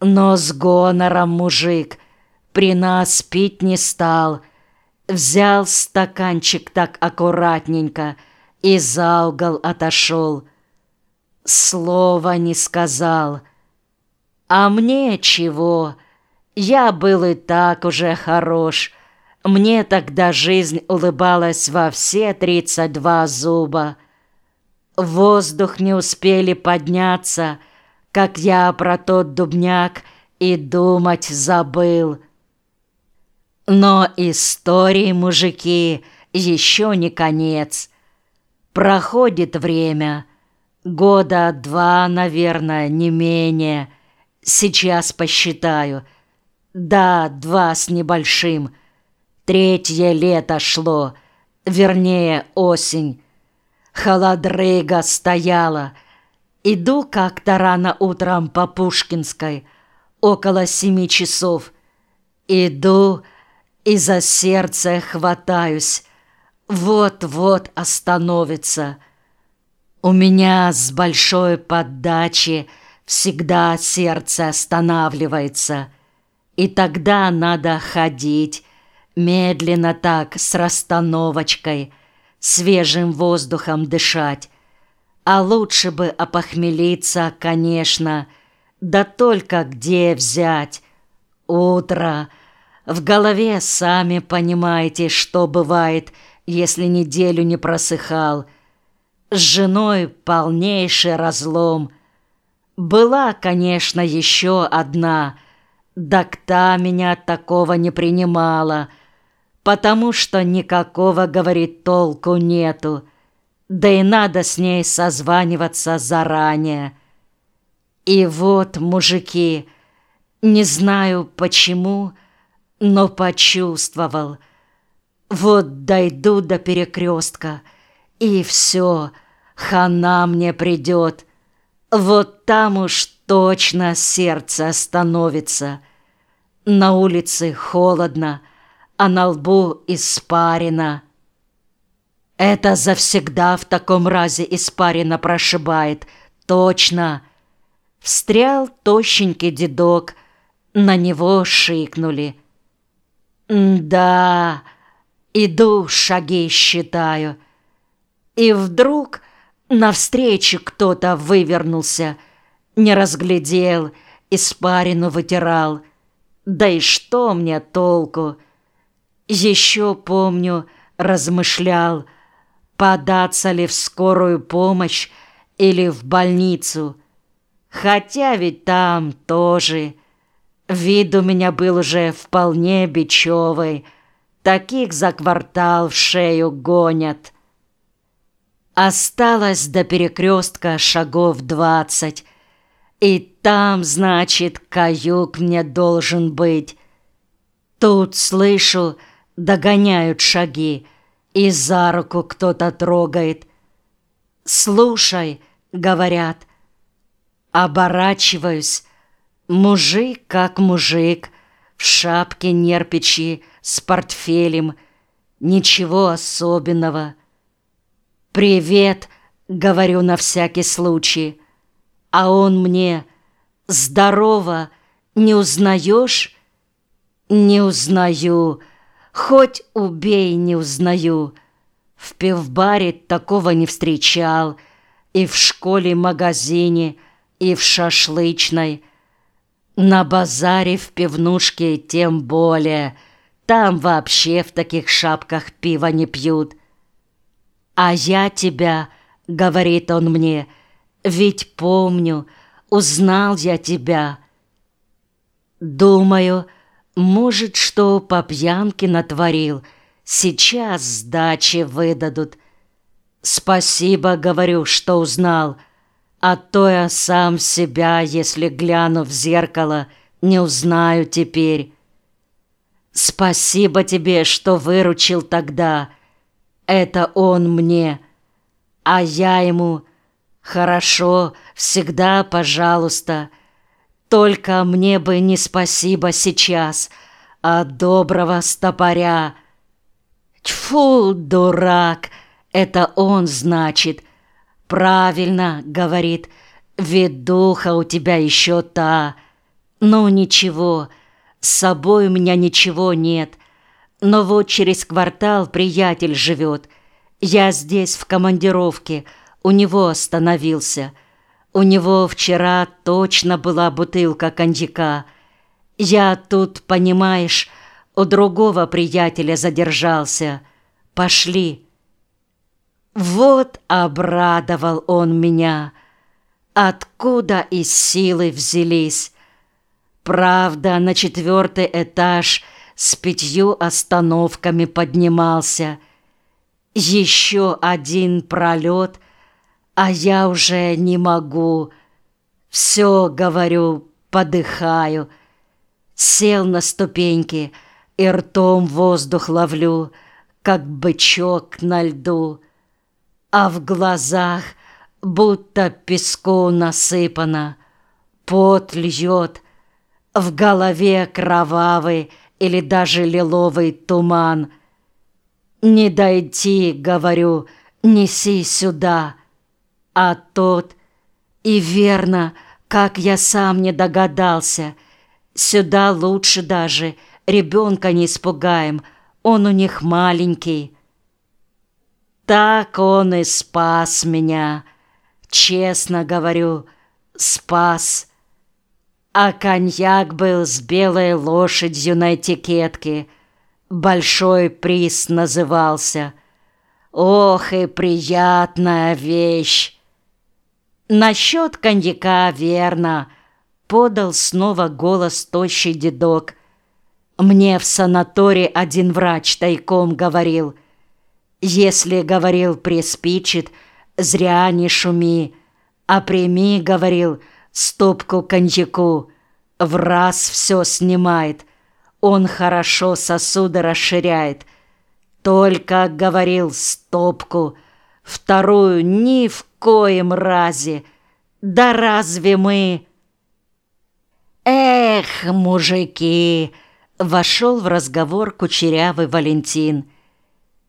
Но с гонором мужик при нас пить не стал. Взял стаканчик так аккуратненько и за угол отошел. Слова не сказал. А мне чего? Я был и так уже хорош. Мне тогда жизнь улыбалась во все тридцать два зуба. воздух не успели подняться, как я про тот дубняк и думать забыл. Но истории, мужики, еще не конец. Проходит время, года два, наверное, не менее. Сейчас посчитаю. Да, два с небольшим. Третье лето шло, вернее, осень. Холодрыга стояла. Иду как-то рано утром по Пушкинской, около семи часов. Иду, и за сердце хватаюсь. Вот-вот остановится. У меня с большой поддачи всегда сердце останавливается. И тогда надо ходить, медленно так, с расстановочкой, свежим воздухом дышать. А лучше бы опохмелиться, конечно, да только где взять? Утро — в голове сами понимаете, что бывает, если неделю не просыхал. С женой полнейший разлом. Была, конечно, еще одна, да та меня такого не принимала, потому что никакого, говорит, толку нету, да и надо с ней созваниваться заранее. И вот, мужики, не знаю почему, но почувствовал. Вот дойду до перекрестка, и все, хана мне придет. Вот там уж точно сердце остановится. На улице холодно, а на лбу испарина. Это завсегда в таком разе испарина прошибает, точно. Встрял тощенький дедок, на него шикнули — да, иду, шаги считаю. И вдруг навстречу кто-то вывернулся, не разглядел, испарину вытирал. Да и что мне толку? Еще помню, размышлял, податься ли в скорую помощь или в больницу. Хотя ведь там тоже Вид у меня был уже вполне бичевый. Таких за квартал в шею гонят. Осталось до перекрестка шагов двадцать. И там, значит, каюк мне должен быть. Тут, слышу, догоняют шаги, и за руку кто-то трогает. «Слушай», — говорят, оборачиваюсь, Мужик как мужик, в шапке нерпичи, с портфелем, ничего особенного. «Привет», — говорю на всякий случай, а он мне «Здорово, не узнаешь?» «Не узнаю, хоть убей, не узнаю». В пивбаре такого не встречал, и в школе-магазине, и в шашлычной — на базаре в пивнушке тем более. Там вообще в таких шапках пива не пьют. «А я тебя», — говорит он мне, — «ведь помню, узнал я тебя». Думаю, может, что по пьянке натворил, сейчас сдачи выдадут. Спасибо, говорю, что узнал — а то я сам себя, если гляну в зеркало, не узнаю теперь. Спасибо тебе, что выручил тогда. Это он мне, а я ему хорошо, всегда, пожалуйста. Только мне бы не спасибо сейчас, а доброго стопоря. Тьфу, дурак, это он, значит, «Правильно», — говорит, — «ведуха у тебя еще та. Ну, ничего, с собой у меня ничего нет. Но вот через квартал приятель живет. Я здесь в командировке, у него остановился. У него вчера точно была бутылка коньяка. Я тут, понимаешь, у другого приятеля задержался. Пошли. Вот обрадовал он меня. Откуда из силы взялись? Правда, на четвертый этаж с пятью остановками поднимался. Еще один пролет, а я уже не могу. Все, говорю, подыхаю. Сел на ступеньки и ртом воздух ловлю, как бычок на льду. А в глазах будто песку насыпано, пот льет — в голове кровавый или даже лиловый туман. «Не дойти, — говорю, — неси сюда». А тот, и верно, как я сам не догадался, сюда лучше даже, ребенка не испугаем, он у них маленький. Так он и спас меня, честно говорю, спас а коньяк был с белой лошадью на этикетке. Большой приз назывался. Ох и приятная вещь! Насчет коньяка верно, подал снова голос тощий дедок. Мне в санатории один врач тайком говорил. Если, говорил, приспичит, зря не шуми, а прими, говорил, — стопку коньяку, в раз все снимает. Он хорошо сосуды расширяет. Только, говорил, стопку, вторую ни в коем разе. Да разве мы... Эх, мужики! Вошел в разговор кучерявый Валентин.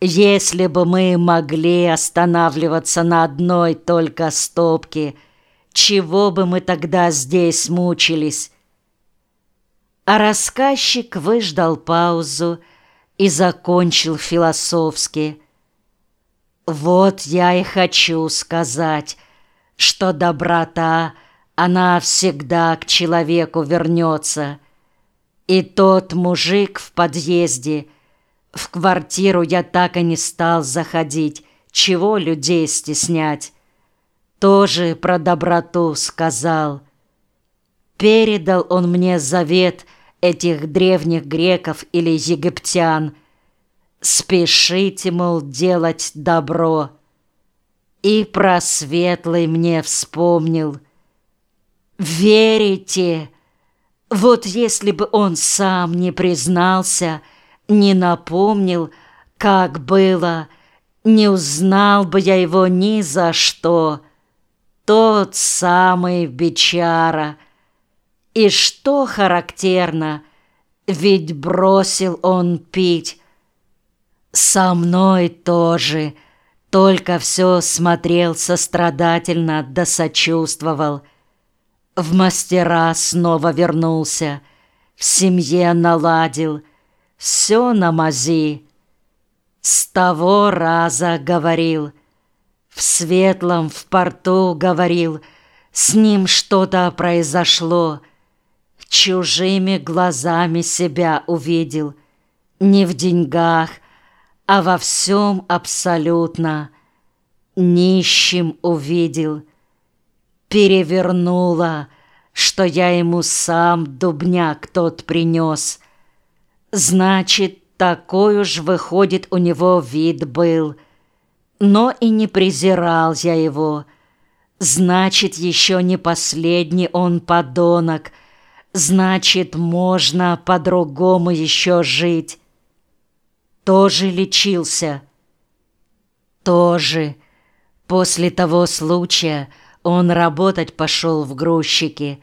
Если бы мы могли останавливаться на одной только стопке — чего бы мы тогда здесь мучились? А рассказчик выждал паузу и закончил философски. Вот я и хочу сказать, что доброта, она всегда к человеку вернется. И тот мужик в подъезде, в квартиру я так и не стал заходить, чего людей стеснять тоже про доброту сказал. Передал он мне завет этих древних греков или египтян. Спешите, мол, делать добро. И про светлый мне вспомнил. Верите? Вот если бы он сам не признался, не напомнил, как было, не узнал бы я его ни за что — тот самый бичара. И что характерно, ведь бросил он пить. Со мной тоже, только все смотрел сострадательно да сочувствовал. В мастера снова вернулся, в семье наладил, все на мази. С того раза говорил — в светлом, в порту говорил, с ним что-то произошло. Чужими глазами себя увидел, не в деньгах, а во всем абсолютно. Нищим увидел, перевернула, что я ему сам дубняк тот принес. Значит, такой уж, выходит, у него вид был — но и не презирал я его. Значит, еще не последний он подонок. Значит, можно по-другому еще жить. Тоже лечился. Тоже. После того случая он работать пошел в грузчики.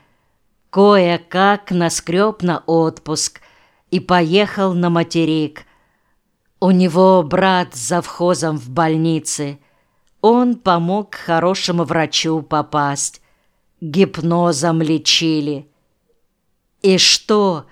Кое-как наскреб на отпуск и поехал на материк – у него брат завхозом в больнице. Он помог хорошему врачу попасть. Гипнозом лечили. И что,